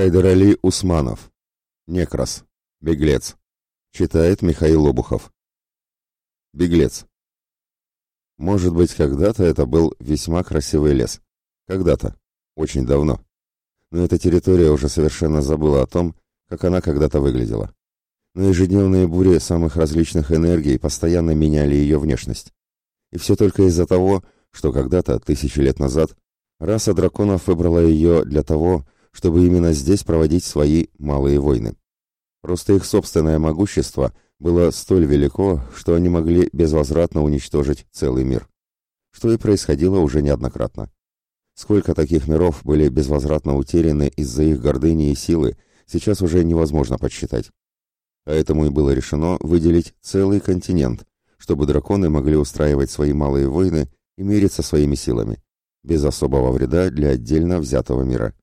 Хайдарали Усманов. Некрас. Беглец. Читает Михаил Обухов. Беглец. Может быть, когда-то это был весьма красивый лес. Когда-то. Очень давно. Но эта территория уже совершенно забыла о том, как она когда-то выглядела. Но ежедневные бури самых различных энергий постоянно меняли ее внешность. И все только из-за того, что когда-то, тысячи лет назад, раса драконов выбрала ее для того, чтобы именно здесь проводить свои малые войны. Просто их собственное могущество было столь велико, что они могли безвозвратно уничтожить целый мир. Что и происходило уже неоднократно. Сколько таких миров были безвозвратно утеряны из-за их гордыни и силы, сейчас уже невозможно подсчитать. Поэтому и было решено выделить целый континент, чтобы драконы могли устраивать свои малые войны и мириться своими силами, без особого вреда для отдельно взятого мира.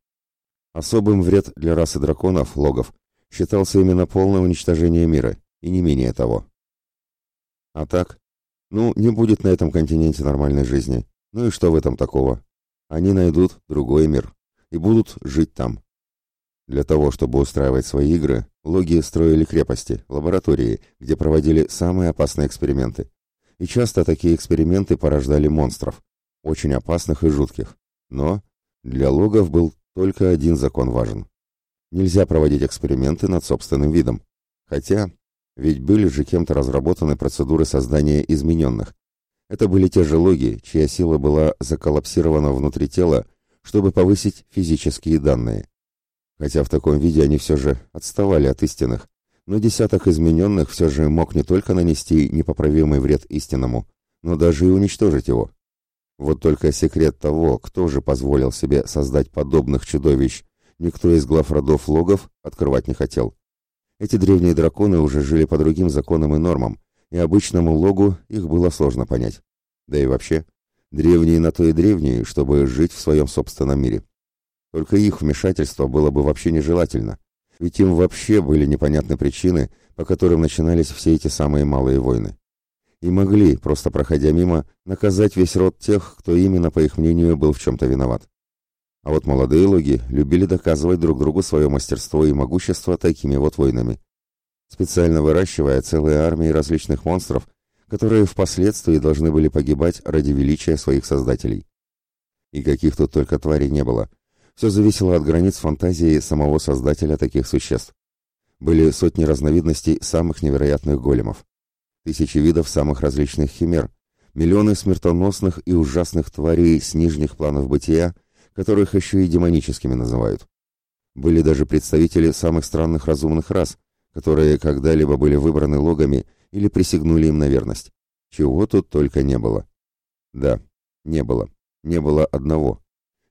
Особым вред для расы драконов, логов, считался именно полное уничтожение мира, и не менее того. А так, ну, не будет на этом континенте нормальной жизни. Ну и что в этом такого? Они найдут другой мир и будут жить там. Для того, чтобы устраивать свои игры, логи строили крепости, лаборатории, где проводили самые опасные эксперименты. И часто такие эксперименты порождали монстров, очень опасных и жутких. Но для логов был только один закон важен. Нельзя проводить эксперименты над собственным видом. Хотя, ведь были же кем-то разработаны процедуры создания измененных. Это были те же логи, чья сила была заколлапсирована внутри тела, чтобы повысить физические данные. Хотя в таком виде они все же отставали от истинных, но десяток измененных все же мог не только нанести непоправимый вред истинному, но даже и уничтожить его. Вот только секрет того, кто же позволил себе создать подобных чудовищ, никто из глав родов логов открывать не хотел. Эти древние драконы уже жили по другим законам и нормам, и обычному логу их было сложно понять. Да и вообще, древние на то и древние, чтобы жить в своем собственном мире. Только их вмешательство было бы вообще нежелательно, ведь им вообще были непонятны причины, по которым начинались все эти самые малые войны и могли, просто проходя мимо, наказать весь род тех, кто именно, по их мнению, был в чем-то виноват. А вот молодые логи любили доказывать друг другу свое мастерство и могущество такими вот войнами, специально выращивая целые армии различных монстров, которые впоследствии должны были погибать ради величия своих создателей. И каких тут только тварей не было. Все зависело от границ фантазии самого создателя таких существ. Были сотни разновидностей самых невероятных големов тысячи видов самых различных химер, миллионы смертоносных и ужасных тварей с нижних планов бытия, которых еще и демоническими называют. Были даже представители самых странных разумных рас, которые когда-либо были выбраны логами или присягнули им на верность. Чего тут только не было. Да, не было. Не было одного.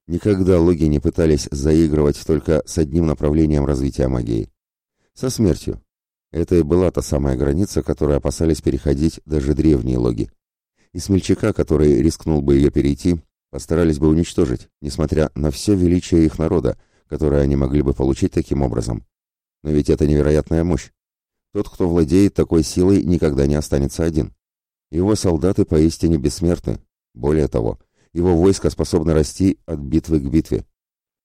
Никогда логи не пытались заигрывать только с одним направлением развития магии. Со смертью, это и была та самая граница, которую опасались переходить даже древние логи. И смельчака, который рискнул бы ее перейти, постарались бы уничтожить, несмотря на все величие их народа, которое они могли бы получить таким образом. Но ведь это невероятная мощь. Тот, кто владеет такой силой, никогда не останется один. Его солдаты поистине бессмертны. Более того, его войско способно расти от битвы к битве.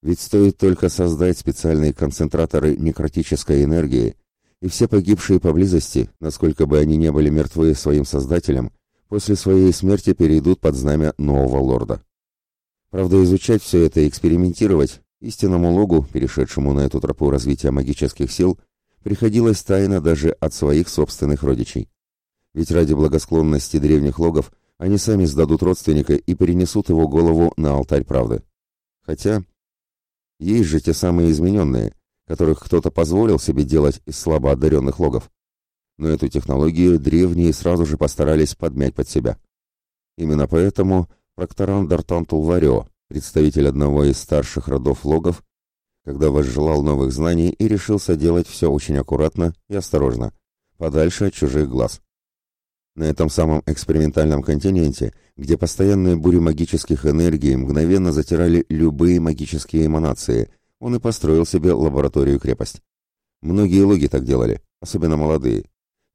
Ведь стоит только создать специальные концентраторы некротической энергии, и все погибшие поблизости, насколько бы они не были мертвы своим создателем, после своей смерти перейдут под знамя нового лорда. Правда, изучать все это и экспериментировать истинному логу, перешедшему на эту тропу развития магических сил, приходилось тайно даже от своих собственных родичей. Ведь ради благосклонности древних логов они сами сдадут родственника и перенесут его голову на алтарь правды. Хотя, есть же те самые измененные, которых кто-то позволил себе делать из слабо одаренных логов. Но эту технологию древние сразу же постарались подмять под себя. Именно поэтому Прокторан Дартан Тулварио, представитель одного из старших родов логов, когда возжелал новых знаний и решился делать все очень аккуратно и осторожно, подальше от чужих глаз. На этом самом экспериментальном континенте, где постоянные бури магических энергий мгновенно затирали любые магические эманации – он и построил себе лабораторию-крепость. Многие логи так делали, особенно молодые.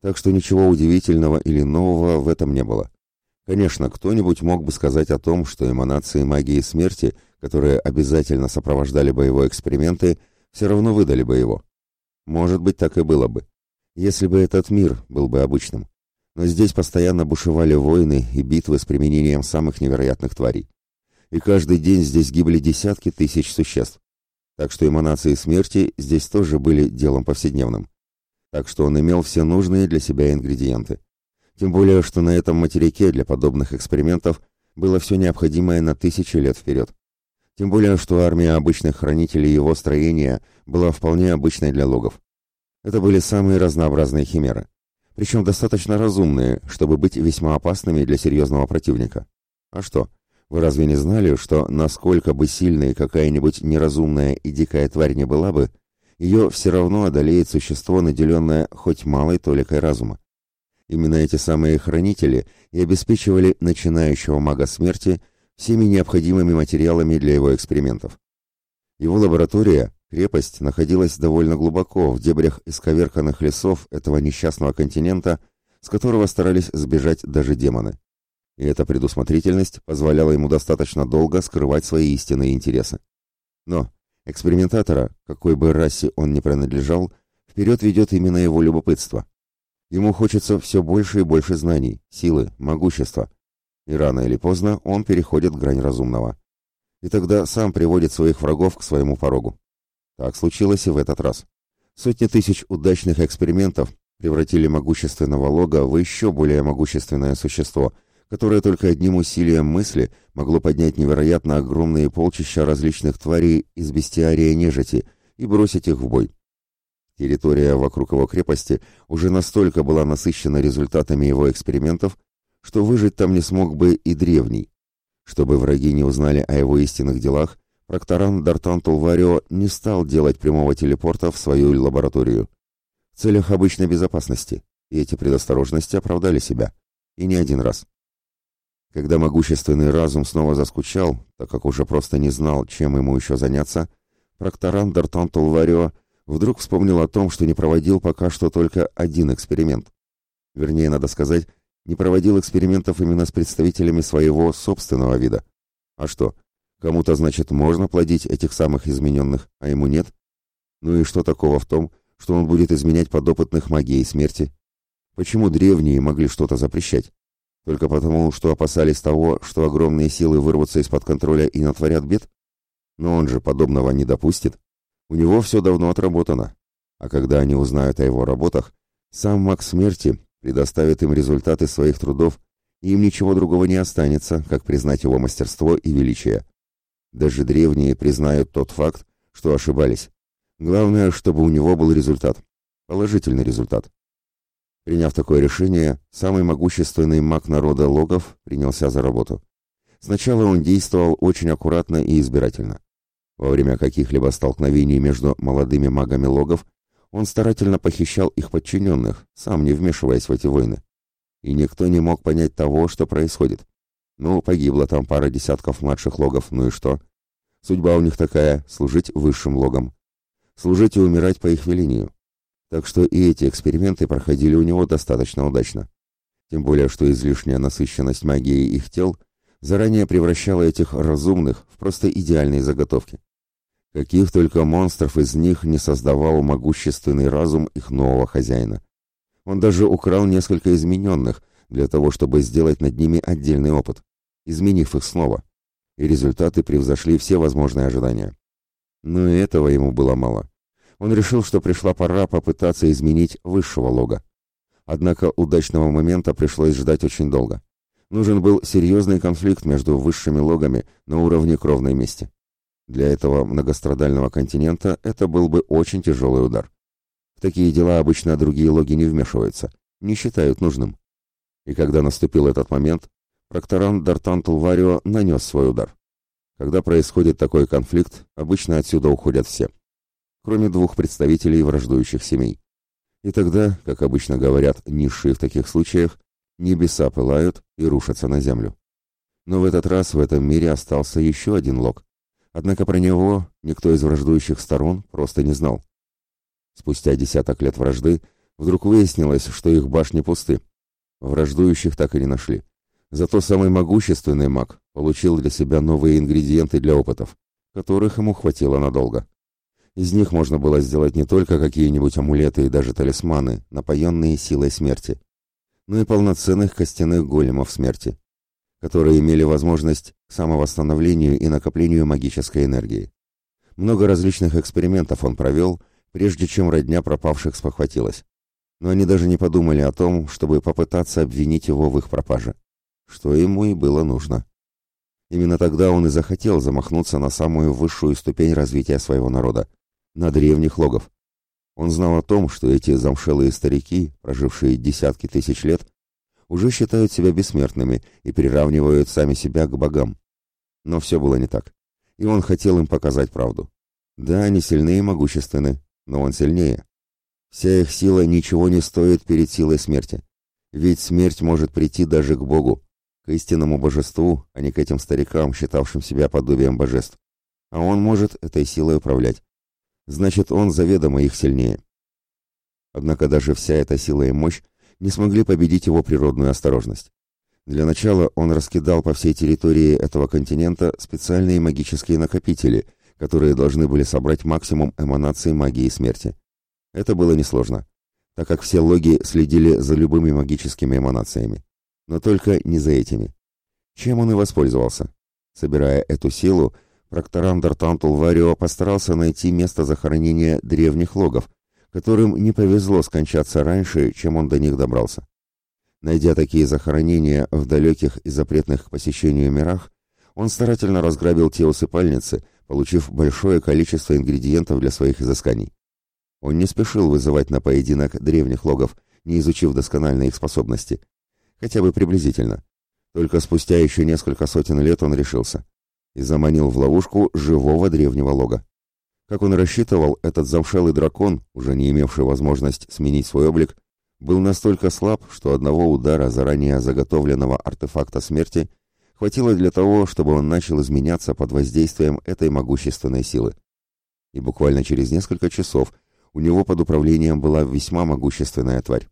Так что ничего удивительного или нового в этом не было. Конечно, кто-нибудь мог бы сказать о том, что эманации магии смерти, которые обязательно сопровождали боевые эксперименты, все равно выдали бы его. Может быть, так и было бы, если бы этот мир был бы обычным. Но здесь постоянно бушевали войны и битвы с применением самых невероятных тварей. И каждый день здесь гибли десятки тысяч существ. Так что эманации смерти здесь тоже были делом повседневным. Так что он имел все нужные для себя ингредиенты. Тем более, что на этом материке для подобных экспериментов было все необходимое на тысячи лет вперед. Тем более, что армия обычных хранителей его строения была вполне обычной для логов. Это были самые разнообразные химеры. Причем достаточно разумные, чтобы быть весьма опасными для серьезного противника. А что, вы разве не знали, что насколько бы сильной какая-нибудь неразумная и дикая тварь не была бы, ее все равно одолеет существо, наделенное хоть малой толикой разума? Именно эти самые хранители и обеспечивали начинающего мага смерти всеми необходимыми материалами для его экспериментов. Его лаборатория, крепость, находилась довольно глубоко в дебрях исковерканных лесов этого несчастного континента, с которого старались сбежать даже демоны. И эта предусмотрительность позволяла ему достаточно долго скрывать свои истинные интересы. Но экспериментатора, какой бы расе он ни принадлежал, вперед ведет именно его любопытство. Ему хочется все больше и больше знаний, силы, могущества. И рано или поздно он переходит грань разумного. И тогда сам приводит своих врагов к своему порогу. Так случилось и в этот раз. Сотни тысяч удачных экспериментов превратили могущественного лога в еще более могущественное существо, которое только одним усилием мысли могло поднять невероятно огромные полчища различных тварей из бестиария нежити и бросить их в бой. Территория вокруг его крепости уже настолько была насыщена результатами его экспериментов, что выжить там не смог бы и древний. Чтобы враги не узнали о его истинных делах, прокторан Дартан Тулварио не стал делать прямого телепорта в свою лабораторию. В целях обычной безопасности, и эти предосторожности оправдали себя. И не один раз. Когда могущественный разум снова заскучал, так как уже просто не знал, чем ему еще заняться, прокторан Дартан Тулварио вдруг вспомнил о том, что не проводил пока что только один эксперимент. Вернее, надо сказать, не проводил экспериментов именно с представителями своего собственного вида. А что, кому-то, значит, можно плодить этих самых измененных, а ему нет? Ну и что такого в том, что он будет изменять подопытных магией смерти? Почему древние могли что-то запрещать? Только потому, что опасались того, что огромные силы вырвутся из-под контроля и натворят бед? Но он же подобного не допустит. У него все давно отработано. А когда они узнают о его работах, сам маг смерти предоставит им результаты своих трудов, и им ничего другого не останется, как признать его мастерство и величие. Даже древние признают тот факт, что ошибались. Главное, чтобы у него был результат. Положительный результат. Приняв такое решение, самый могущественный маг народа Логов принялся за работу. Сначала он действовал очень аккуратно и избирательно. Во время каких-либо столкновений между молодыми магами логов он старательно похищал их подчиненных, сам не вмешиваясь в эти войны. И никто не мог понять того, что происходит. Ну, погибло там пара десятков младших логов, ну и что? Судьба у них такая — служить высшим логам. Служить и умирать по их велению. Так что и эти эксперименты проходили у него достаточно удачно. Тем более, что излишняя насыщенность магии их тел заранее превращала этих разумных в просто идеальные заготовки. Каких только монстров из них не создавал могущественный разум их нового хозяина. Он даже украл несколько измененных, для того, чтобы сделать над ними отдельный опыт, изменив их снова. И результаты превзошли все возможные ожидания. Но и этого ему было мало. Он решил, что пришла пора попытаться изменить высшего лога. Однако удачного момента пришлось ждать очень долго. Нужен был серьезный конфликт между высшими логами на уровне кровной мести. Для этого многострадального континента это был бы очень тяжелый удар. В такие дела обычно другие логи не вмешиваются, не считают нужным. И когда наступил этот момент, прокторан Дартан Тулварио нанес свой удар. Когда происходит такой конфликт, обычно отсюда уходят все, кроме двух представителей враждующих семей. И тогда, как обычно говорят низшие в таких случаях, небеса пылают и рушатся на землю. Но в этот раз в этом мире остался еще один лог, Однако про него никто из враждующих сторон просто не знал. Спустя десяток лет вражды вдруг выяснилось, что их башни пусты. Враждующих так и не нашли. Зато самый могущественный маг получил для себя новые ингредиенты для опытов, которых ему хватило надолго. Из них можно было сделать не только какие-нибудь амулеты и даже талисманы, напоенные силой смерти, но и полноценных костяных големов смерти, которые имели возможность к самовосстановлению и накоплению магической энергии. Много различных экспериментов он провел, прежде чем родня пропавших спохватилась. Но они даже не подумали о том, чтобы попытаться обвинить его в их пропаже, что ему и было нужно. Именно тогда он и захотел замахнуться на самую высшую ступень развития своего народа, на древних логов. Он знал о том, что эти замшелые старики, прожившие десятки тысяч лет, уже считают себя бессмертными и приравнивают сами себя к богам. Но все было не так, и он хотел им показать правду. Да, они сильны и могущественны, но он сильнее. Вся их сила ничего не стоит перед силой смерти. Ведь смерть может прийти даже к Богу, к истинному божеству, а не к этим старикам, считавшим себя подобием божеств. А он может этой силой управлять. Значит, он заведомо их сильнее. Однако даже вся эта сила и мощь не смогли победить его природную осторожность. Для начала он раскидал по всей территории этого континента специальные магические накопители, которые должны были собрать максимум эманаций магии смерти. Это было несложно, так как все логи следили за любыми магическими эманациями но только не за этими. Чем он и воспользовался. Собирая эту силу, Прокторандер Тантул Варио постарался найти место захоронения древних логов, которым не повезло скончаться раньше, чем он до них добрался. Найдя такие захоронения в далеких и запретных к посещению мирах, он старательно разграбил те усыпальницы, получив большое количество ингредиентов для своих изысканий. Он не спешил вызывать на поединок древних логов, не изучив досконально их способности, хотя бы приблизительно. Только спустя еще несколько сотен лет он решился и заманил в ловушку живого древнего лога. Как он рассчитывал, этот замшелый дракон, уже не имевший возможность сменить свой облик, был настолько слаб, что одного удара заранее заготовленного артефакта смерти хватило для того, чтобы он начал изменяться под воздействием этой могущественной силы. И буквально через несколько часов у него под управлением была весьма могущественная тварь.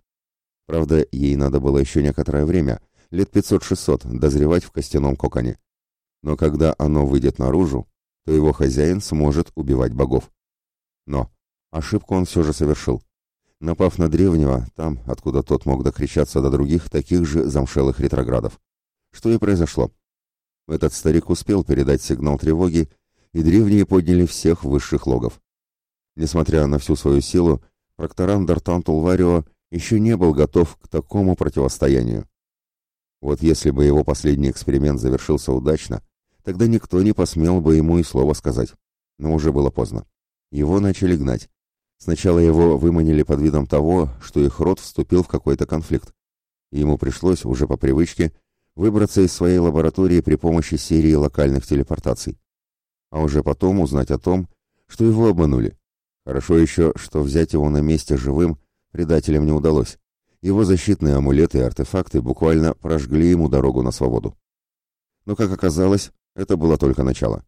Правда, ей надо было еще некоторое время, лет 500-600, дозревать в костяном коконе. Но когда оно выйдет наружу, то его хозяин сможет убивать богов. Но ошибку он все же совершил. Напав на древнего, там, откуда тот мог докричаться до других таких же замшелых ретроградов. Что и произошло. Этот старик успел передать сигнал тревоги, и древние подняли всех высших логов. Несмотря на всю свою силу, прокторан Дартантул Варио еще не был готов к такому противостоянию. Вот если бы его последний эксперимент завершился удачно, тогда никто не посмел бы ему и слова сказать. Но уже было поздно. Его начали гнать. Сначала его выманили под видом того, что их род вступил в какой-то конфликт. Ему пришлось, уже по привычке, выбраться из своей лаборатории при помощи серии локальных телепортаций. А уже потом узнать о том, что его обманули. Хорошо еще, что взять его на месте живым предателям не удалось. Его защитные амулеты и артефакты буквально прожгли ему дорогу на свободу. Но, как оказалось, это было только начало.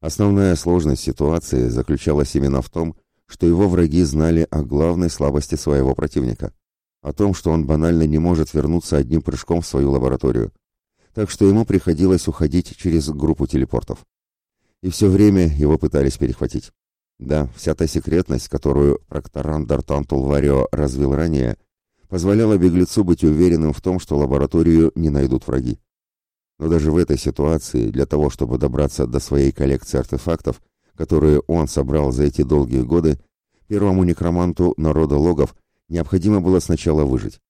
Основная сложность ситуации заключалась именно в том, что его враги знали о главной слабости своего противника, о том, что он банально не может вернуться одним прыжком в свою лабораторию. Так что ему приходилось уходить через группу телепортов. И все время его пытались перехватить. Да, вся та секретность, которую прокторан Дартан Тулварио развил ранее, позволяла беглецу быть уверенным в том, что лабораторию не найдут враги. Но даже в этой ситуации, для того, чтобы добраться до своей коллекции артефактов, которые он собрал за эти долгие годы, первому некроманту народа логов необходимо было сначала выжить.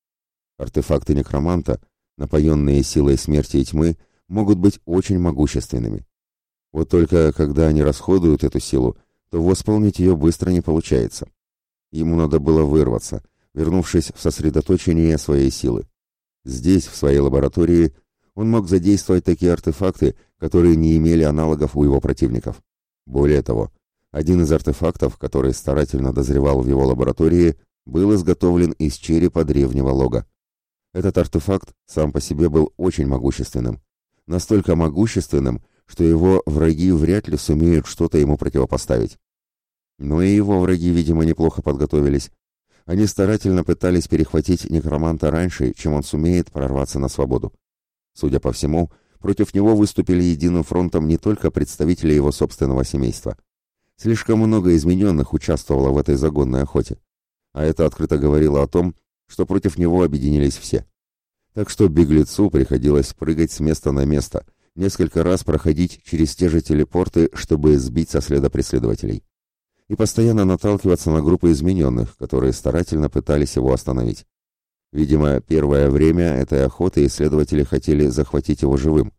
Артефакты некроманта, напоенные силой смерти и тьмы, могут быть очень могущественными. Вот только когда они расходуют эту силу, то восполнить ее быстро не получается. Ему надо было вырваться, вернувшись в сосредоточение своей силы. Здесь, в своей лаборатории, он мог задействовать такие артефакты, которые не имели аналогов у его противников. Более того, один из артефактов, который старательно дозревал в его лаборатории, был изготовлен из черепа древнего лога. Этот артефакт сам по себе был очень могущественным. Настолько могущественным, что его враги вряд ли сумеют что-то ему противопоставить. Но и его враги, видимо, неплохо подготовились. Они старательно пытались перехватить некроманта раньше, чем он сумеет прорваться на свободу. Судя по всему, против него выступили единым фронтом не только представители его собственного семейства. Слишком много измененных участвовало в этой загонной охоте. А это открыто говорило о том, что против него объединились все. Так что беглецу приходилось прыгать с места на место, несколько раз проходить через те же телепорты, чтобы сбить со следа преследователей. И постоянно наталкиваться на группы измененных, которые старательно пытались его остановить. Видимо, первое время этой охоты исследователи хотели захватить его живым.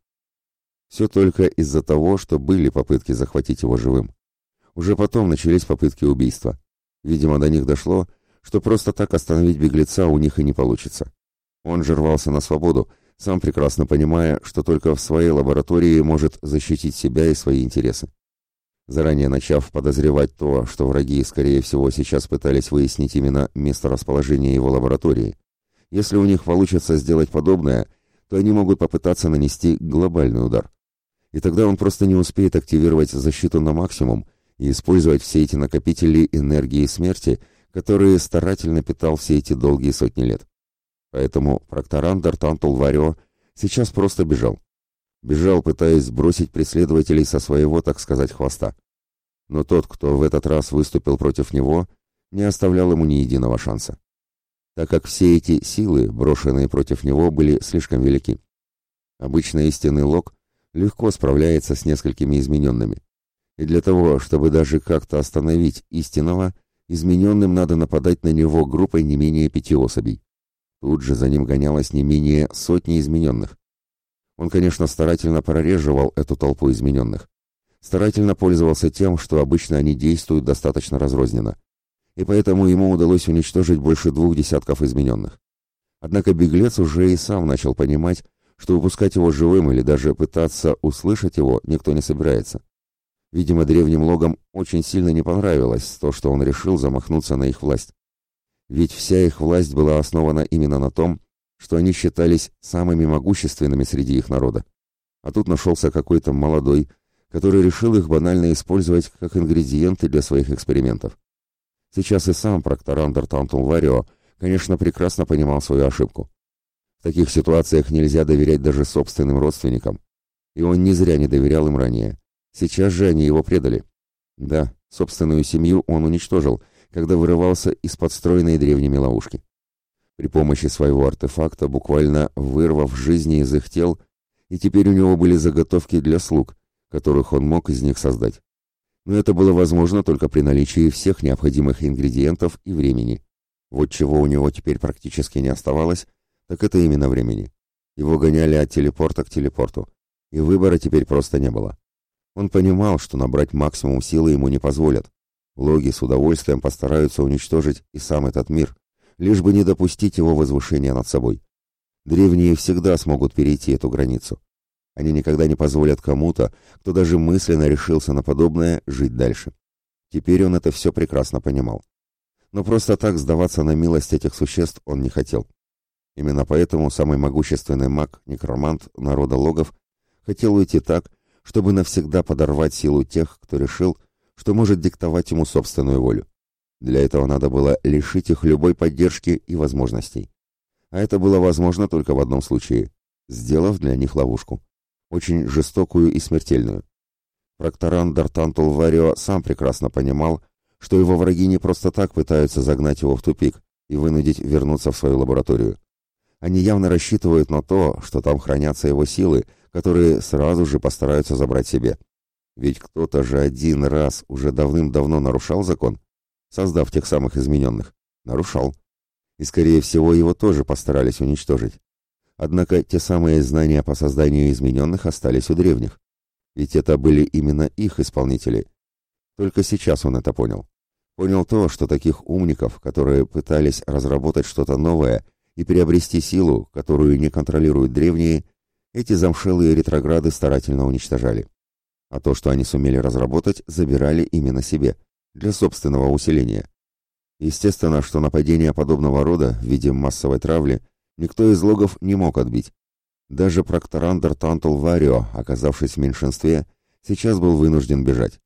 Все только из-за того, что были попытки захватить его живым. Уже потом начались попытки убийства. Видимо, до них дошло, что просто так остановить беглеца у них и не получится. Он же рвался на свободу, сам прекрасно понимая, что только в своей лаборатории может защитить себя и свои интересы. Заранее начав подозревать то, что враги, скорее всего, сейчас пытались выяснить именно место расположения его лаборатории. Если у них получится сделать подобное, то они могут попытаться нанести глобальный удар. И тогда он просто не успеет активировать защиту на максимум и использовать все эти накопители энергии смерти, которые старательно питал все эти долгие сотни лет. Поэтому прокторандер Тантул Варио сейчас просто бежал. Бежал, пытаясь сбросить преследователей со своего, так сказать, хвоста. Но тот, кто в этот раз выступил против него, не оставлял ему ни единого шанса. Так как все эти силы, брошенные против него, были слишком велики. Обычно истинный лог легко справляется с несколькими измененными. И для того, чтобы даже как-то остановить истинного, измененным надо нападать на него группой не менее пяти особей. Тут же за ним гонялось не менее сотни измененных. Он, конечно, старательно прореживал эту толпу измененных. Старательно пользовался тем, что обычно они действуют достаточно разрозненно. И поэтому ему удалось уничтожить больше двух десятков измененных. Однако беглец уже и сам начал понимать, что выпускать его живым или даже пытаться услышать его никто не собирается. Видимо, древним логам очень сильно не понравилось то, что он решил замахнуться на их власть. Ведь вся их власть была основана именно на том, что они считались самыми могущественными среди их народа. А тут нашелся какой-то молодой, который решил их банально использовать как ингредиенты для своих экспериментов. Сейчас и сам прокторандер Тантул Варио, конечно, прекрасно понимал свою ошибку. В таких ситуациях нельзя доверять даже собственным родственникам. И он не зря не доверял им ранее. Сейчас же они его предали. Да, собственную семью он уничтожил, когда вырывался из подстроенной древними ловушки. При помощи своего артефакта, буквально вырвав жизни из их тел, и теперь у него были заготовки для слуг, которых он мог из них создать. Но это было возможно только при наличии всех необходимых ингредиентов и времени. Вот чего у него теперь практически не оставалось, так это именно времени. Его гоняли от телепорта к телепорту, и выбора теперь просто не было. Он понимал, что набрать максимум силы ему не позволят. Логи с удовольствием постараются уничтожить и сам этот мир, лишь бы не допустить его возвышения над собой. Древние всегда смогут перейти эту границу. Они никогда не позволят кому-то, кто даже мысленно решился на подобное, жить дальше. Теперь он это все прекрасно понимал. Но просто так сдаваться на милость этих существ он не хотел. Именно поэтому самый могущественный маг, некромант народа логов, хотел уйти так, чтобы навсегда подорвать силу тех, кто решил, что может диктовать ему собственную волю. Для этого надо было лишить их любой поддержки и возможностей. А это было возможно только в одном случае, сделав для них ловушку. Очень жестокую и смертельную. Прокторан Дартантул Варио сам прекрасно понимал, что его враги не просто так пытаются загнать его в тупик и вынудить вернуться в свою лабораторию. Они явно рассчитывают на то, что там хранятся его силы, которые сразу же постараются забрать себе. Ведь кто-то же один раз уже давным-давно нарушал закон, создав тех самых измененных. Нарушал. И, скорее всего, его тоже постарались уничтожить. Однако те самые знания по созданию измененных остались у древних. Ведь это были именно их исполнители. Только сейчас он это понял. Понял то, что таких умников, которые пытались разработать что-то новое и приобрести силу, которую не контролируют древние, эти замшелые ретрограды старательно уничтожали. А то, что они сумели разработать, забирали именно себе, для собственного усиления. Естественно, что нападения подобного рода в виде массовой травли никто из логов не мог отбить. Даже прокторандер Тантул Варио, оказавшись в меньшинстве, сейчас был вынужден бежать.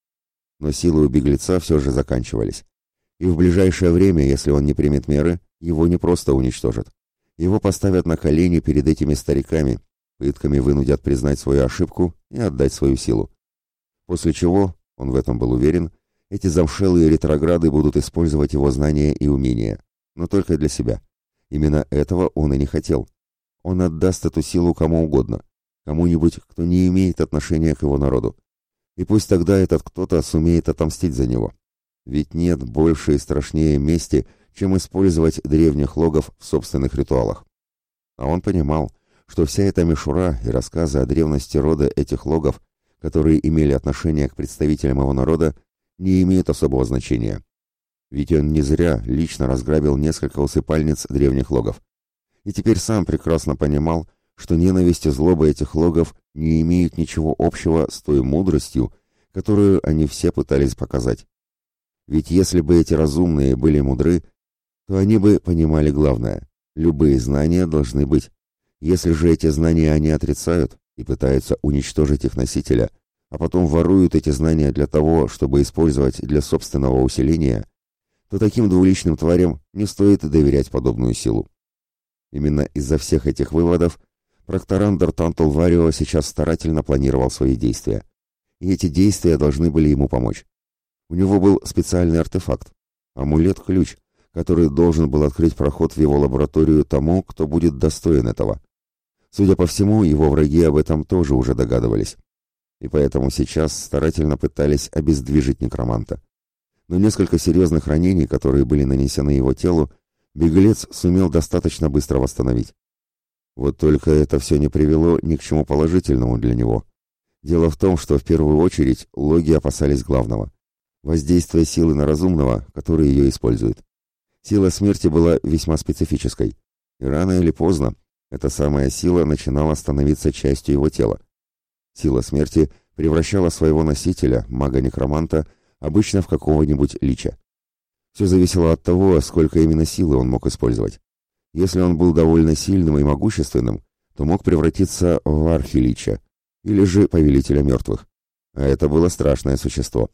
Но силы у беглеца все же заканчивались. И в ближайшее время, если он не примет меры, его не просто уничтожат. Его поставят на колени перед этими стариками, пытками вынудят признать свою ошибку и отдать свою силу. После чего, он в этом был уверен, эти замшелые ретрограды будут использовать его знания и умения, но только для себя. Именно этого он и не хотел. Он отдаст эту силу кому угодно, кому-нибудь, кто не имеет отношения к его народу. И пусть тогда этот кто-то сумеет отомстить за него. Ведь нет больше и страшнее мести, чем использовать древних логов в собственных ритуалах. А он понимал, что вся эта мишура и рассказы о древности рода этих логов, которые имели отношение к представителям его народа, не имеют особого значения. Ведь он не зря лично разграбил несколько усыпальниц древних логов. И теперь сам прекрасно понимал, что ненависть и злоба этих логов не имеют ничего общего с той мудростью, которую они все пытались показать. Ведь если бы эти разумные были мудры, то они бы понимали главное – любые знания должны быть. Если же эти знания они отрицают и пытаются уничтожить их носителя, а потом воруют эти знания для того, чтобы использовать для собственного усиления, то таким двуличным тварям не стоит доверять подобную силу. Именно из-за всех этих выводов Прокторандер Тантул Варио сейчас старательно планировал свои действия. И эти действия должны были ему помочь. У него был специальный артефакт – амулет-ключ, который должен был открыть проход в его лабораторию тому, кто будет достоин этого. Судя по всему, его враги об этом тоже уже догадывались. И поэтому сейчас старательно пытались обездвижить некроманта. Но несколько серьезных ранений, которые были нанесены его телу, беглец сумел достаточно быстро восстановить. Вот только это все не привело ни к чему положительному для него. Дело в том, что в первую очередь логи опасались главного – воздействия силы на разумного, который ее использует. Сила смерти была весьма специфической, и рано или поздно эта самая сила начинала становиться частью его тела. Сила смерти превращала своего носителя, мага-некроманта, обычно в какого-нибудь лича. Все зависело от того, сколько именно силы он мог использовать. Если он был довольно сильным и могущественным, то мог превратиться в архилича, или же повелителя мертвых. А это было страшное существо.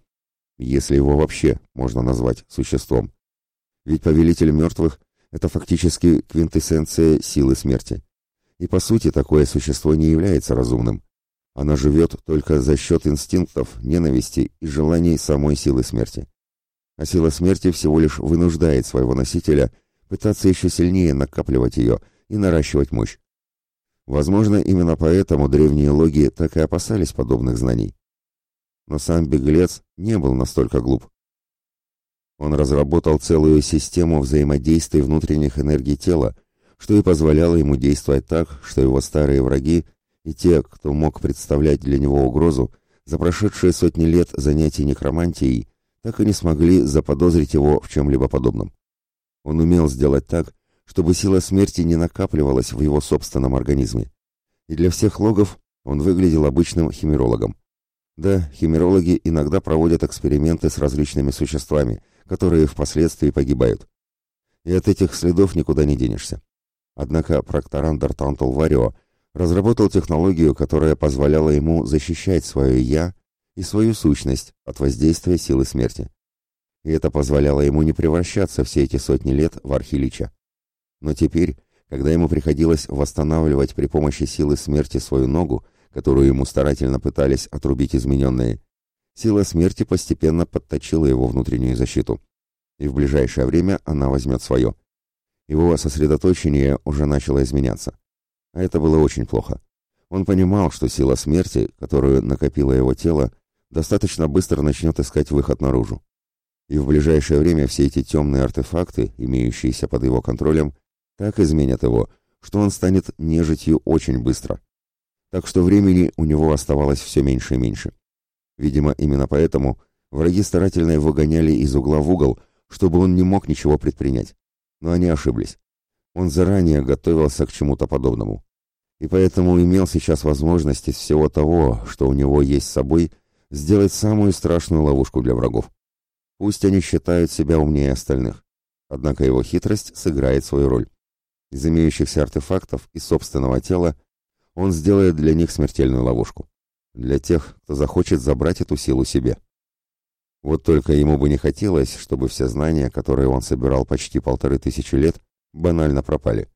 Если его вообще можно назвать существом. Ведь повелитель мертвых – это фактически квинтэссенция силы смерти. И по сути такое существо не является разумным. Оно живет только за счет инстинктов, ненависти и желаний самой силы смерти. А сила смерти всего лишь вынуждает своего носителя пытаться еще сильнее накапливать ее и наращивать мощь. Возможно, именно поэтому древние логи так и опасались подобных знаний. Но сам беглец не был настолько глуп. Он разработал целую систему взаимодействий внутренних энергий тела, что и позволяло ему действовать так, что его старые враги и те, кто мог представлять для него угрозу, за прошедшие сотни лет занятий некромантией, так и не смогли заподозрить его в чем-либо подобном. Он умел сделать так, чтобы сила смерти не накапливалась в его собственном организме. И для всех логов он выглядел обычным химерологом. Да, химерологи иногда проводят эксперименты с различными существами, которые впоследствии погибают. И от этих следов никуда не денешься. Однако прокторандер Тантул Варио разработал технологию, которая позволяла ему защищать свое «я» и свою сущность от воздействия силы смерти. И это позволяло ему не превращаться все эти сотни лет в архилича. Но теперь, когда ему приходилось восстанавливать при помощи силы смерти свою ногу, которую ему старательно пытались отрубить измененные, Сила смерти постепенно подточила его внутреннюю защиту, и в ближайшее время она возьмет свое. Его сосредоточение уже начало изменяться. А это было очень плохо. Он понимал, что сила смерти, которую накопило его тело, достаточно быстро начнет искать выход наружу. И в ближайшее время все эти темные артефакты, имеющиеся под его контролем, так изменят его, что он станет нежитью очень быстро. Так что времени у него оставалось все меньше и меньше. Видимо, именно поэтому враги старательно его гоняли из угла в угол, чтобы он не мог ничего предпринять. Но они ошиблись. Он заранее готовился к чему-то подобному. И поэтому имел сейчас возможность из всего того, что у него есть с собой, сделать самую страшную ловушку для врагов. Пусть они считают себя умнее остальных. Однако его хитрость сыграет свою роль. Из имеющихся артефактов и собственного тела он сделает для них смертельную ловушку для тех, кто захочет забрать эту силу себе. Вот только ему бы не хотелось, чтобы все знания, которые он собирал почти полторы тысячи лет, банально пропали.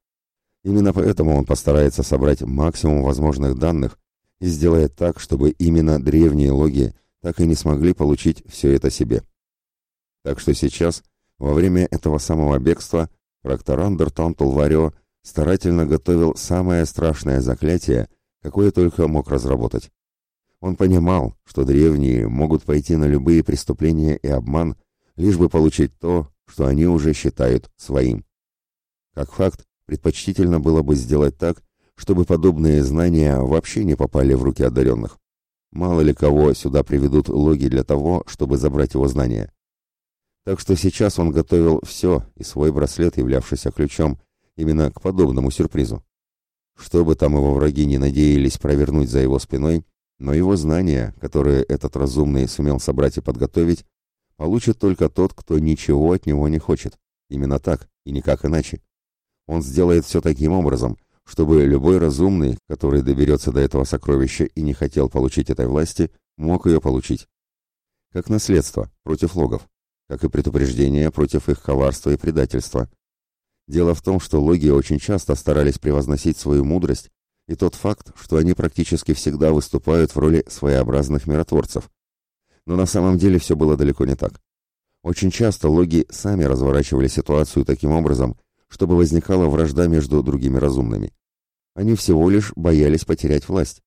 Именно поэтому он постарается собрать максимум возможных данных и сделает так, чтобы именно древние логи так и не смогли получить все это себе. Так что сейчас, во время этого самого бегства, Прокторандер Тантулварио старательно готовил самое страшное заклятие, какое только мог разработать. Он понимал, что древние могут пойти на любые преступления и обман, лишь бы получить то, что они уже считают своим. Как факт, предпочтительно было бы сделать так, чтобы подобные знания вообще не попали в руки одаренных. Мало ли кого сюда приведут логи для того, чтобы забрать его знания. Так что сейчас он готовил все, и свой браслет, являвшийся ключом, именно к подобному сюрпризу. Что бы там его враги не надеялись провернуть за его спиной, но его знания, которые этот разумный сумел собрать и подготовить, получит только тот, кто ничего от него не хочет. Именно так, и никак иначе. Он сделает все таким образом, чтобы любой разумный, который доберется до этого сокровища и не хотел получить этой власти, мог ее получить. Как наследство против логов, как и предупреждение против их коварства и предательства. Дело в том, что логи очень часто старались превозносить свою мудрость и тот факт, что они практически всегда выступают в роли своеобразных миротворцев. Но на самом деле все было далеко не так. Очень часто логи сами разворачивали ситуацию таким образом, чтобы возникала вражда между другими разумными. Они всего лишь боялись потерять власть.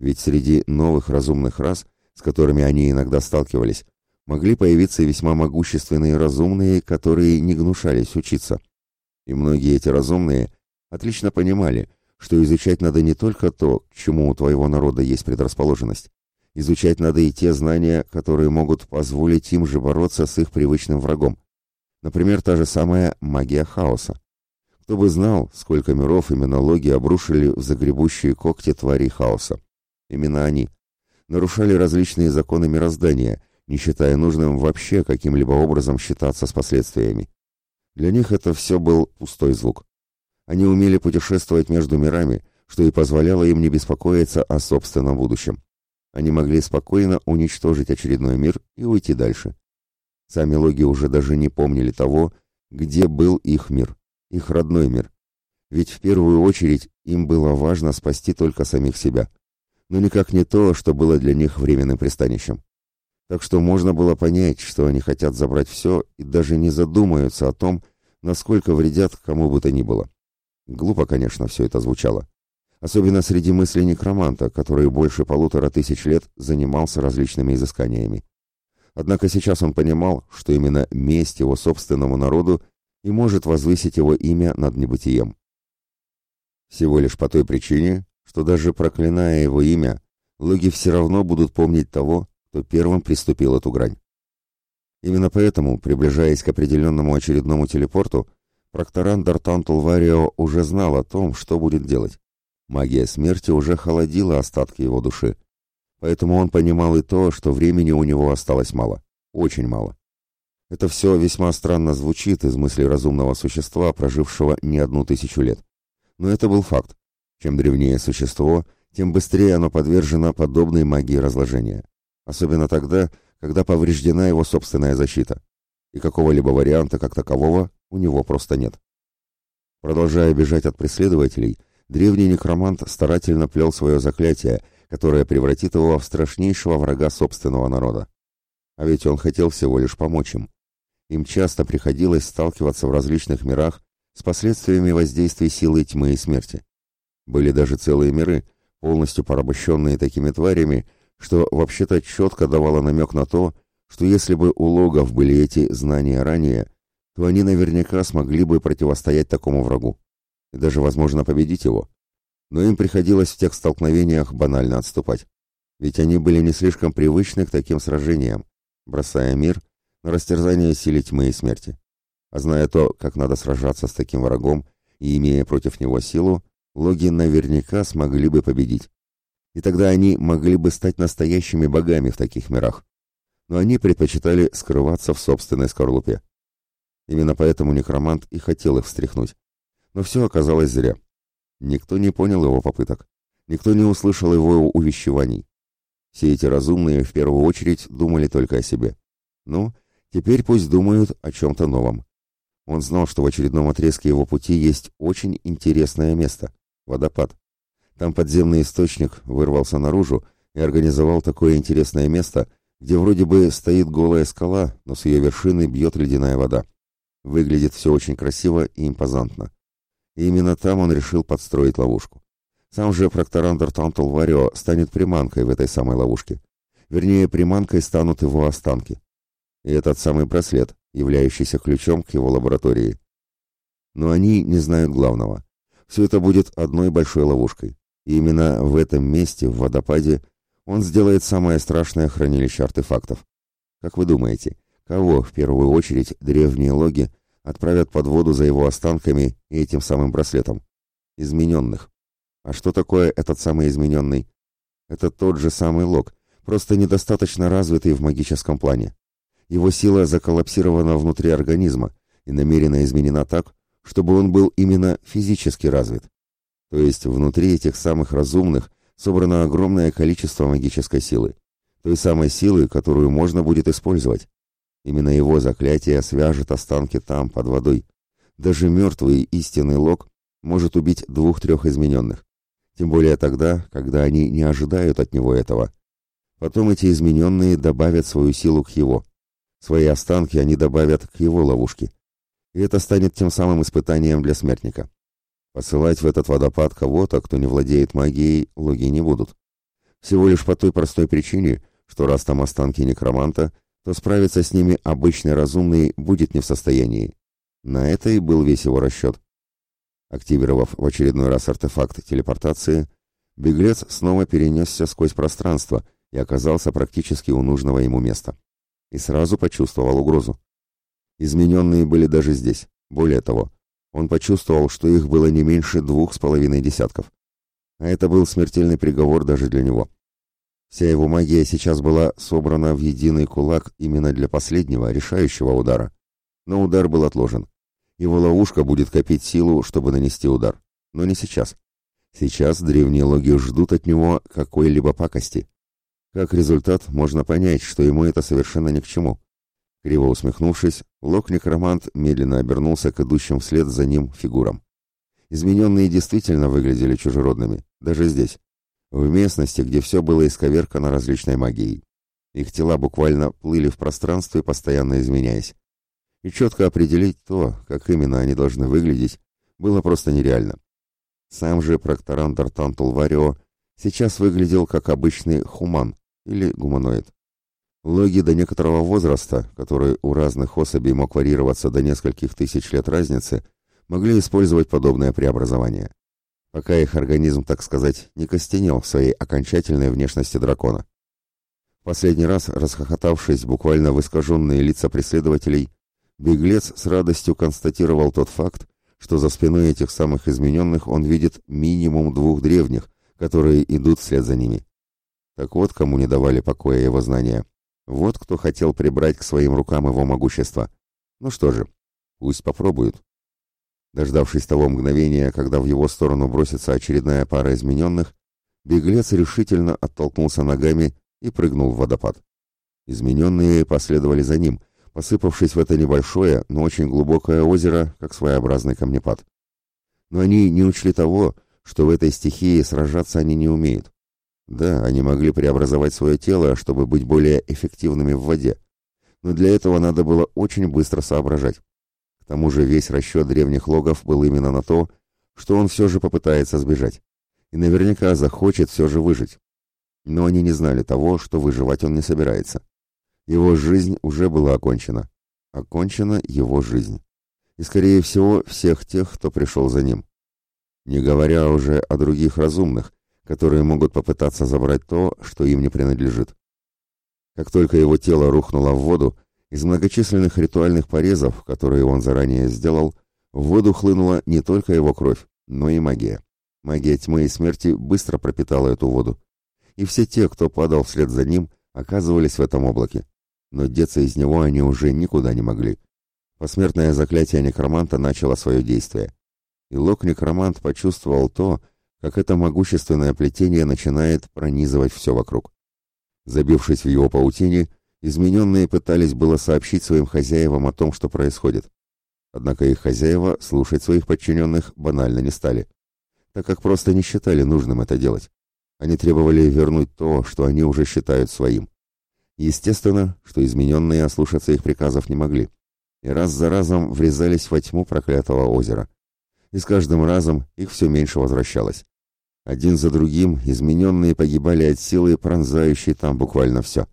Ведь среди новых разумных рас, с которыми они иногда сталкивались, могли появиться весьма могущественные разумные, которые не гнушались учиться. И многие эти разумные отлично понимали, что изучать надо не только то, к чему у твоего народа есть предрасположенность. Изучать надо и те знания, которые могут позволить им же бороться с их привычным врагом. Например, та же самая магия хаоса. Кто бы знал, сколько миров именно логи обрушили в загребущие когти тварей хаоса. Именно они. Нарушали различные законы мироздания, не считая нужным вообще каким-либо образом считаться с последствиями. Для них это все был пустой звук. Они умели путешествовать между мирами, что и позволяло им не беспокоиться о собственном будущем. Они могли спокойно уничтожить очередной мир и уйти дальше. Сами логи уже даже не помнили того, где был их мир, их родной мир. Ведь в первую очередь им было важно спасти только самих себя, но никак не то, что было для них временным пристанищем. Так что можно было понять, что они хотят забрать все и даже не задумаются о том, насколько вредят кому бы то ни было. Глупо, конечно, все это звучало. Особенно среди мыслей некроманта, который больше полутора тысяч лет занимался различными изысканиями. Однако сейчас он понимал, что именно месть его собственному народу и может возвысить его имя над небытием. Всего лишь по той причине, что даже проклиная его имя, логи все равно будут помнить того, кто первым приступил эту грань. Именно поэтому, приближаясь к определенному очередному телепорту, прокторан Дартан Тулварио уже знал о том, что будет делать. Магия смерти уже холодила остатки его души. Поэтому он понимал и то, что времени у него осталось мало. Очень мало. Это все весьма странно звучит из мыслей разумного существа, прожившего не одну тысячу лет. Но это был факт. Чем древнее существо, тем быстрее оно подвержено подобной магии разложения. Особенно тогда, когда повреждена его собственная защита. И какого-либо варианта как такового у него просто нет. Продолжая бежать от преследователей, древний некромант старательно плел свое заклятие, которое превратит его в страшнейшего врага собственного народа. А ведь он хотел всего лишь помочь им. Им часто приходилось сталкиваться в различных мирах с последствиями воздействия силы тьмы и смерти. Были даже целые миры, полностью порабощенные такими тварями, что вообще-то четко давало намек на то, что если бы у логов были эти знания ранее, то они наверняка смогли бы противостоять такому врагу и даже, возможно, победить его но им приходилось в тех столкновениях банально отступать. Ведь они были не слишком привычны к таким сражениям, бросая мир на растерзание силе тьмы и смерти. А зная то, как надо сражаться с таким врагом и имея против него силу, логи наверняка смогли бы победить. И тогда они могли бы стать настоящими богами в таких мирах. Но они предпочитали скрываться в собственной скорлупе. Именно поэтому некромант и хотел их встряхнуть. Но все оказалось зря. Никто не понял его попыток. Никто не услышал его увещеваний. Все эти разумные в первую очередь думали только о себе. Ну, теперь пусть думают о чем-то новом. Он знал, что в очередном отрезке его пути есть очень интересное место — водопад. Там подземный источник вырвался наружу и организовал такое интересное место, где вроде бы стоит голая скала, но с ее вершины бьет ледяная вода. Выглядит все очень красиво и импозантно. И именно там он решил подстроить ловушку. Сам же прокторандер Тантал Варио станет приманкой в этой самой ловушке. Вернее, приманкой станут его останки. И этот самый браслет, являющийся ключом к его лаборатории. Но они не знают главного. Все это будет одной большой ловушкой. И именно в этом месте, в водопаде, он сделает самое страшное хранилище артефактов. Как вы думаете, кого в первую очередь древние логи отправят под воду за его останками и этим самым браслетом? Измененных. А что такое этот самый измененный? Это тот же самый лог, просто недостаточно развитый в магическом плане. Его сила заколлапсирована внутри организма и намеренно изменена так, чтобы он был именно физически развит. То есть внутри этих самых разумных собрано огромное количество магической силы, той самой силы, которую можно будет использовать. Именно его заклятие свяжет останки там, под водой. Даже мертвый истинный лог может убить двух-трех измененных. Тем более тогда, когда они не ожидают от него этого. Потом эти измененные добавят свою силу к его. Свои останки они добавят к его ловушке. И это станет тем самым испытанием для смертника. Посылать в этот водопад кого-то, кто не владеет магией, логи не будут. Всего лишь по той простой причине, что раз там останки некроманта, то справиться с ними обычный разумный будет не в состоянии. На это и был весь его расчет. Активировав в очередной раз артефакт телепортации, беглец снова перенесся сквозь пространство и оказался практически у нужного ему места. И сразу почувствовал угрозу. Измененные были даже здесь. Более того, он почувствовал, что их было не меньше двух с половиной десятков. А это был смертельный приговор даже для него. Вся его магия сейчас была собрана в единый кулак именно для последнего, решающего удара. Но удар был отложен. Его ловушка будет копить силу, чтобы нанести удар. Но не сейчас. Сейчас древние логи ждут от него какой-либо пакости. Как результат, можно понять, что ему это совершенно ни к чему. Криво усмехнувшись, лок-некромант медленно обернулся к идущим вслед за ним фигурам. Измененные действительно выглядели чужеродными, даже здесь, в местности, где все было исковеркано различной магией. Их тела буквально плыли в пространстве, постоянно изменяясь. И четко определить то, как именно они должны выглядеть, было просто нереально. Сам же прокторандр Тантул Варио сейчас выглядел как обычный хуман или гуманоид. Логи до некоторого возраста, который у разных особей мог варьироваться до нескольких тысяч лет разницы, могли использовать подобное преобразование, пока их организм, так сказать, не костенел в своей окончательной внешности дракона. Последний раз, расхохотавшись буквально в искаженные лица преследователей, беглец с радостью констатировал тот факт, что за спиной этих самых измененных он видит минимум двух древних, которые идут вслед за ними. Так вот, кому не давали покоя его знания. Вот кто хотел прибрать к своим рукам его могущество. Ну что же, пусть попробуют. Дождавшись того мгновения, когда в его сторону бросится очередная пара измененных, беглец решительно оттолкнулся ногами и прыгнул в водопад. Измененные последовали за ним, посыпавшись в это небольшое, но очень глубокое озеро, как своеобразный камнепад. Но они не учли того, что в этой стихии сражаться они не умеют. Да, они могли преобразовать свое тело, чтобы быть более эффективными в воде. Но для этого надо было очень быстро соображать. Тому же весь расчет древних логов был именно на то, что он все же попытается сбежать. И наверняка захочет все же выжить. Но они не знали того, что выживать он не собирается. Его жизнь уже была окончена. Окончена его жизнь. И, скорее всего, всех тех, кто пришел за ним. Не говоря уже о других разумных, которые могут попытаться забрать то, что им не принадлежит. Как только его тело рухнуло в воду, из многочисленных ритуальных порезов, которые он заранее сделал, в воду хлынула не только его кровь, но и магия. Магия тьмы и смерти быстро пропитала эту воду. И все те, кто падал вслед за ним, оказывались в этом облаке. Но деться из него они уже никуда не могли. Посмертное заклятие некроманта начало свое действие. И лок-некромант почувствовал то, как это могущественное плетение начинает пронизывать все вокруг. Забившись в его паутине, измененные пытались было сообщить своим хозяевам о том, что происходит. Однако их хозяева слушать своих подчиненных банально не стали, так как просто не считали нужным это делать. Они требовали вернуть то, что они уже считают своим. Естественно, что измененные ослушаться их приказов не могли, и раз за разом врезались во тьму проклятого озера. И с каждым разом их все меньше возвращалось. Один за другим измененные погибали от силы, пронзающей там буквально все.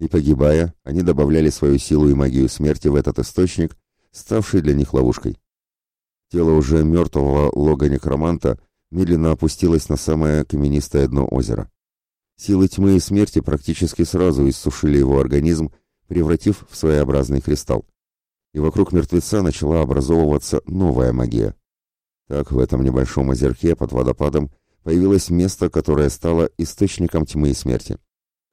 И погибая, они добавляли свою силу и магию смерти в этот источник, ставший для них ловушкой. Тело уже мертвого лога некроманта медленно опустилось на самое каменистое дно озера. Силы тьмы и смерти практически сразу иссушили его организм, превратив в своеобразный кристалл. И вокруг мертвеца начала образовываться новая магия. Так в этом небольшом озерке под водопадом появилось место, которое стало источником тьмы и смерти,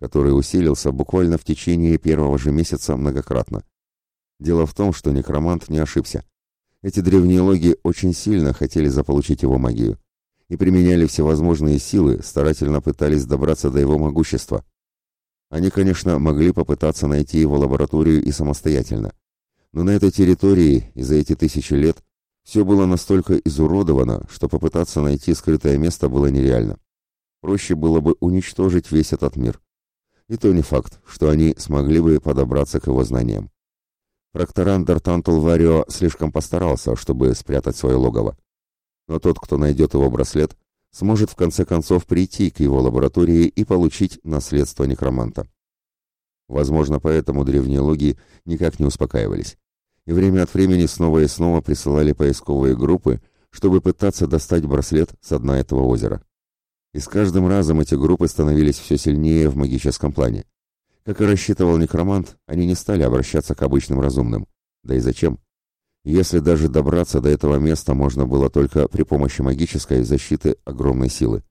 который усилился буквально в течение первого же месяца многократно. Дело в том, что некромант не ошибся. Эти древние логи очень сильно хотели заполучить его магию и применяли всевозможные силы, старательно пытались добраться до его могущества. Они, конечно, могли попытаться найти его лабораторию и самостоятельно. Но на этой территории и за эти тысячи лет все было настолько изуродовано, что попытаться найти скрытое место было нереально. Проще было бы уничтожить весь этот мир. И то не факт, что они смогли бы подобраться к его знаниям. Прокторан Дартантул Варио слишком постарался, чтобы спрятать свое логово но тот, кто найдет его браслет, сможет в конце концов прийти к его лаборатории и получить наследство некроманта. Возможно, поэтому древние логи никак не успокаивались, и время от времени снова и снова присылали поисковые группы, чтобы пытаться достать браслет с дна этого озера. И с каждым разом эти группы становились все сильнее в магическом плане. Как и рассчитывал некромант, они не стали обращаться к обычным разумным. Да и зачем? если даже добраться до этого места можно было только при помощи магической защиты огромной силы.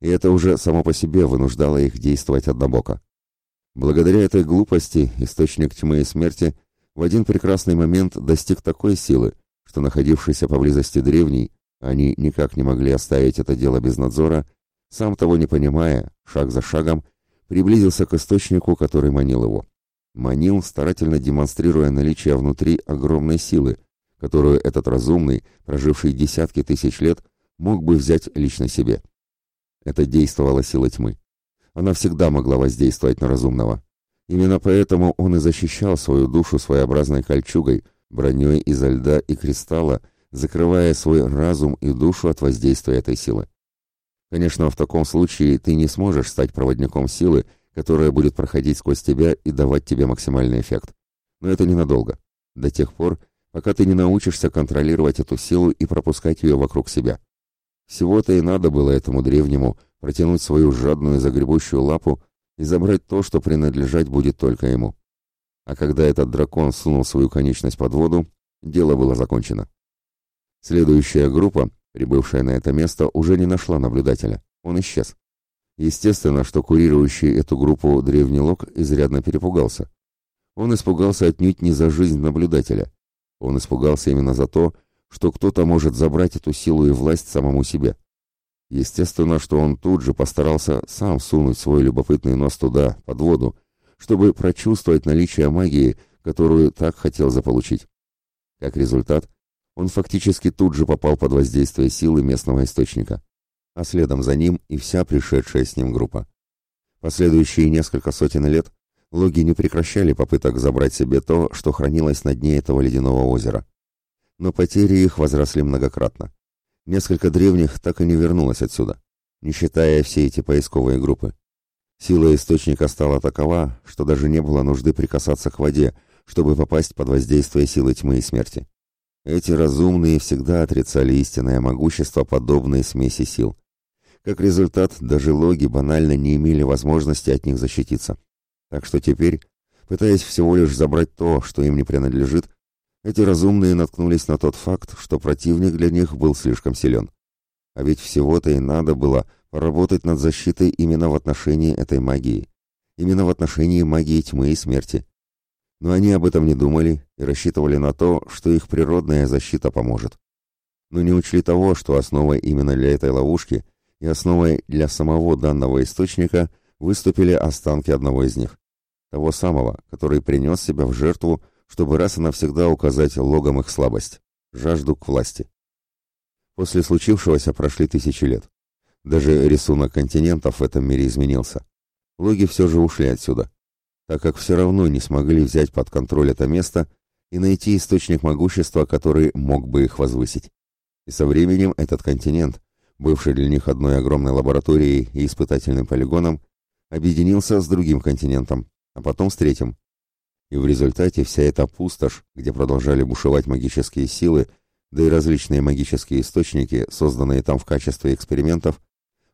И это уже само по себе вынуждало их действовать однобоко. Благодаря этой глупости источник тьмы и смерти в один прекрасный момент достиг такой силы, что находившийся поблизости древний, они никак не могли оставить это дело без надзора, сам того не понимая, шаг за шагом, приблизился к источнику, который манил его манил, старательно демонстрируя наличие внутри огромной силы, которую этот разумный, проживший десятки тысяч лет, мог бы взять лично себе. Это действовала сила тьмы. Она всегда могла воздействовать на разумного. Именно поэтому он и защищал свою душу своеобразной кольчугой, броней изо льда и кристалла, закрывая свой разум и душу от воздействия этой силы. Конечно, в таком случае ты не сможешь стать проводником силы, которая будет проходить сквозь тебя и давать тебе максимальный эффект. Но это ненадолго. До тех пор, пока ты не научишься контролировать эту силу и пропускать ее вокруг себя. Всего-то и надо было этому древнему протянуть свою жадную загребущую лапу и забрать то, что принадлежать будет только ему. А когда этот дракон сунул свою конечность под воду, дело было закончено. Следующая группа, прибывшая на это место, уже не нашла наблюдателя. Он исчез. Естественно, что курирующий эту группу древний лог изрядно перепугался. Он испугался отнюдь не за жизнь наблюдателя. Он испугался именно за то, что кто-то может забрать эту силу и власть самому себе. Естественно, что он тут же постарался сам сунуть свой любопытный нос туда, под воду, чтобы прочувствовать наличие магии, которую так хотел заполучить. Как результат, он фактически тут же попал под воздействие силы местного источника а следом за ним и вся пришедшая с ним группа. Последующие несколько сотен лет логи не прекращали попыток забрать себе то, что хранилось на дне этого ледяного озера. Но потери их возросли многократно. Несколько древних так и не вернулось отсюда, не считая все эти поисковые группы. Сила источника стала такова, что даже не было нужды прикасаться к воде, чтобы попасть под воздействие силы тьмы и смерти. Эти разумные всегда отрицали истинное могущество подобной смеси сил. Как результат, даже логи банально не имели возможности от них защититься. Так что теперь, пытаясь всего лишь забрать то, что им не принадлежит, эти разумные наткнулись на тот факт, что противник для них был слишком силен. А ведь всего-то и надо было поработать над защитой именно в отношении этой магии. Именно в отношении магии тьмы и смерти. Но они об этом не думали и рассчитывали на то, что их природная защита поможет. Но не учли того, что основой именно для этой ловушки и основой для самого данного источника выступили останки одного из них. Того самого, который принес себя в жертву, чтобы раз и навсегда указать логом их слабость, жажду к власти. После случившегося прошли тысячи лет. Даже рисунок континентов в этом мире изменился. Логи все же ушли отсюда. Так как все равно не смогли взять под контроль это место и найти источник могущества, который мог бы их возвысить. И со временем этот континент, бывший для них одной огромной лабораторией и испытательным полигоном, объединился с другим континентом, а потом с третьим. И в результате вся эта пустошь, где продолжали бушевать магические силы, да и различные магические источники, созданные там в качестве экспериментов,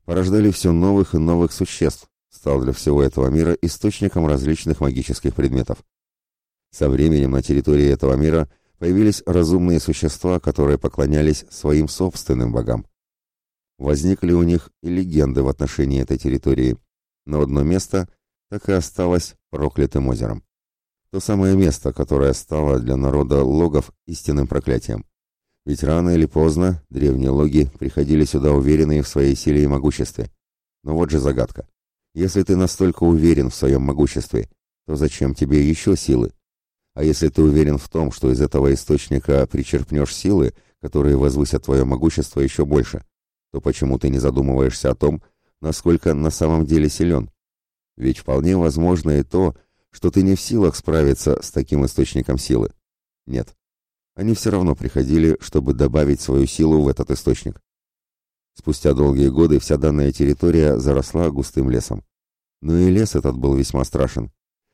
порождали все новых и новых существ, стал для всего этого мира источником различных магических предметов. Со временем на территории этого мира появились разумные существа, которые поклонялись своим собственным богам. Возникли у них и легенды в отношении этой территории, но одно место так и осталось проклятым озером. То самое место, которое стало для народа логов истинным проклятием. Ведь рано или поздно древние логи приходили сюда уверенные в своей силе и могуществе. Но вот же загадка. Если ты настолько уверен в своем могуществе, то зачем тебе еще силы? А если ты уверен в том, что из этого источника причерпнешь силы, которые возвысят твое могущество еще больше, то почему ты не задумываешься о том, насколько на самом деле силен? Ведь вполне возможно и то, что ты не в силах справиться с таким источником силы. Нет, они все равно приходили, чтобы добавить свою силу в этот источник. Спустя долгие годы вся данная территория заросла густым лесом. Но и лес этот был весьма страшен.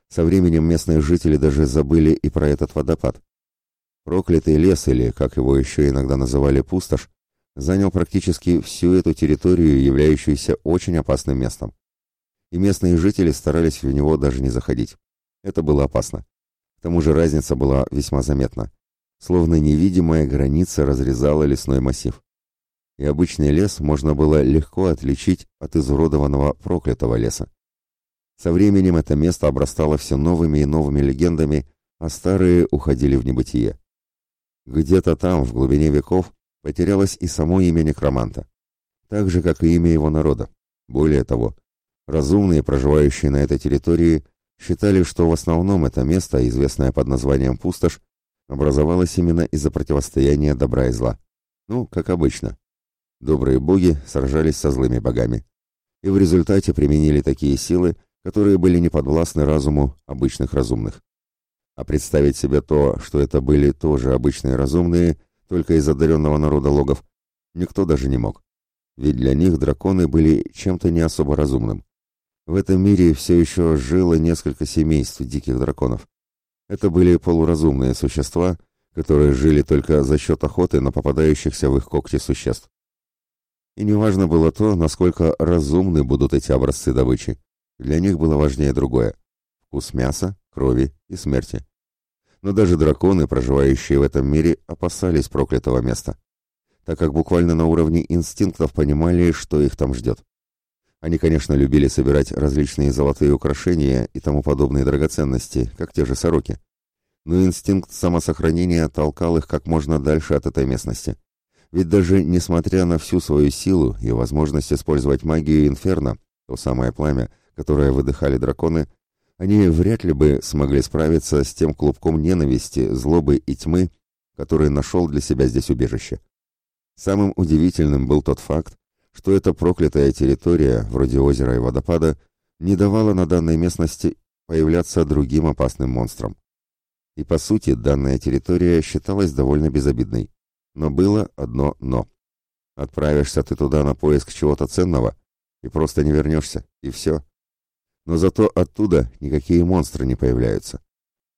Со временем местные жители даже забыли и про этот водопад. Проклятый лес, или, как его еще иногда называли, пустошь, занял практически всю эту территорию, являющуюся очень опасным местом. И местные жители старались в него даже не заходить. Это было опасно. К тому же разница была весьма заметна словно невидимая граница разрезала лесной массив. И обычный лес можно было легко отличить от изуродованного проклятого леса. Со временем это место обрастало все новыми и новыми легендами, а старые уходили в небытие. Где-то там, в глубине веков, потерялось и само имя некроманта, так же, как и имя его народа. Более того, разумные, проживающие на этой территории, считали, что в основном это место, известное под названием Пустошь, образовалась именно из-за противостояния добра и зла. Ну, как обычно. Добрые боги сражались со злыми богами. И в результате применили такие силы, которые были не подвластны разуму обычных разумных. А представить себе то, что это были тоже обычные разумные, только из одаренного народа логов, никто даже не мог. Ведь для них драконы были чем-то не особо разумным. В этом мире все еще жило несколько семейств диких драконов. Это были полуразумные существа, которые жили только за счет охоты на попадающихся в их когти существ. И неважно было то, насколько разумны будут эти образцы добычи. Для них было важнее другое – вкус мяса, крови и смерти. Но даже драконы, проживающие в этом мире, опасались проклятого места, так как буквально на уровне инстинктов понимали, что их там ждет. Они, конечно, любили собирать различные золотые украшения и тому подобные драгоценности, как те же сороки. Но инстинкт самосохранения толкал их как можно дальше от этой местности. Ведь даже несмотря на всю свою силу и возможность использовать магию Инферно, то самое пламя, которое выдыхали драконы, они вряд ли бы смогли справиться с тем клубком ненависти, злобы и тьмы, который нашел для себя здесь убежище. Самым удивительным был тот факт, что эта проклятая территория, вроде озера и водопада, не давала на данной местности появляться другим опасным монстрам. И по сути, данная территория считалась довольно безобидной. Но было одно «но». Отправишься ты туда на поиск чего-то ценного и просто не вернешься, и все. Но зато оттуда никакие монстры не появляются.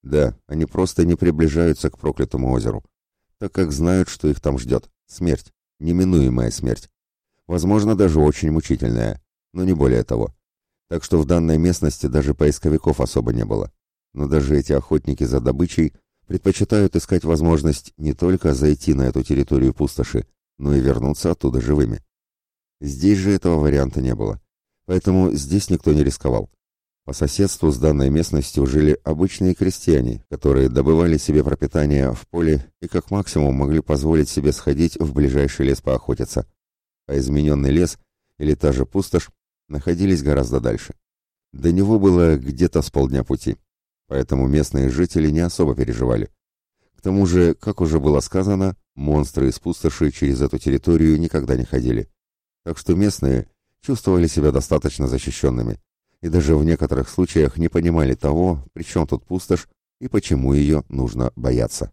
Да, они просто не приближаются к проклятому озеру, так как знают, что их там ждет. Смерть. Неминуемая смерть возможно, даже очень мучительная, но не более того. Так что в данной местности даже поисковиков особо не было. Но даже эти охотники за добычей предпочитают искать возможность не только зайти на эту территорию пустоши, но и вернуться оттуда живыми. Здесь же этого варианта не было, поэтому здесь никто не рисковал. По соседству с данной местностью жили обычные крестьяне, которые добывали себе пропитание в поле и как максимум могли позволить себе сходить в ближайший лес поохотиться а измененный лес или та же пустошь находились гораздо дальше. До него было где-то с полдня пути, поэтому местные жители не особо переживали. К тому же, как уже было сказано, монстры из пустоши через эту территорию никогда не ходили. Так что местные чувствовали себя достаточно защищенными, и даже в некоторых случаях не понимали того, при чем тут пустошь и почему ее нужно бояться.